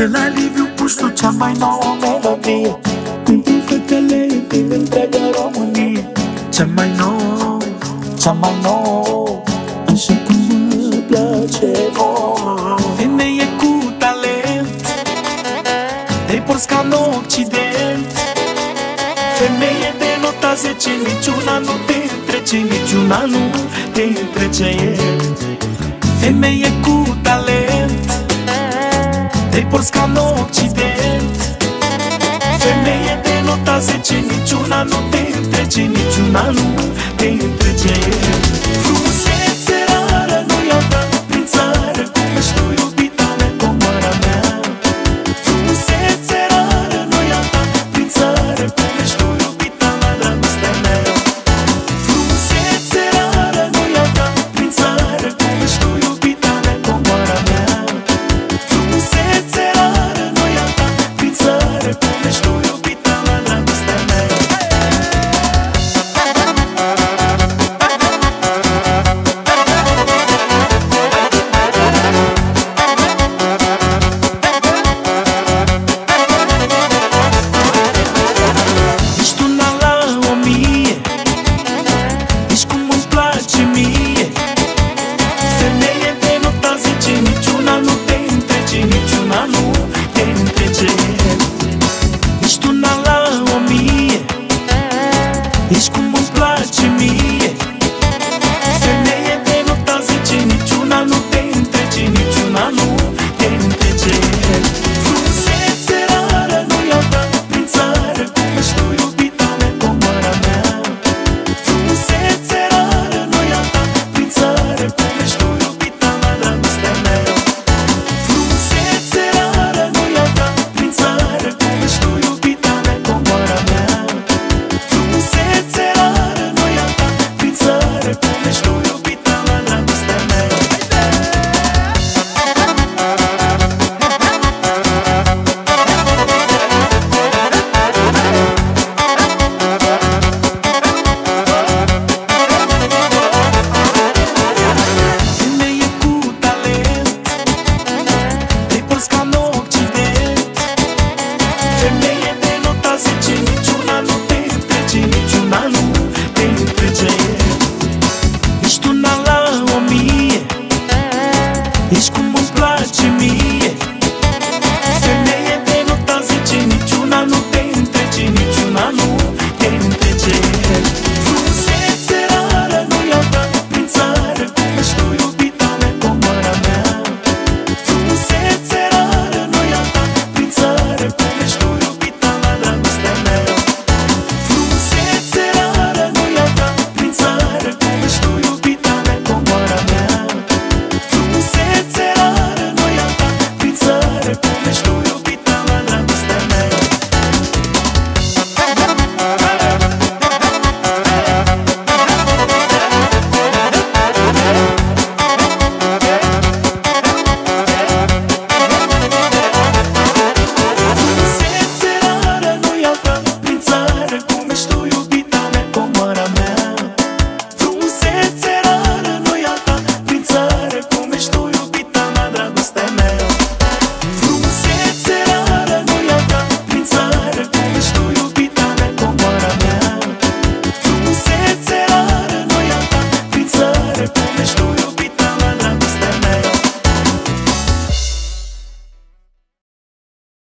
De la Liviu Puștu cea mai nouă melodie. Pentru fetele din întreaga Românie. Cea mai nouă, cea mai nouă Așa cum mă place oh. Femeie cu talent Te porți ca în Occident. Femeie de nota 10 Niciuna nu te întrece Niciuna nu te întrece Femeie cu talent Te porți ca în Occident. Femeie de nota 10 Niciuna nu te întrece Niciuna nu. te întrece Frumusețe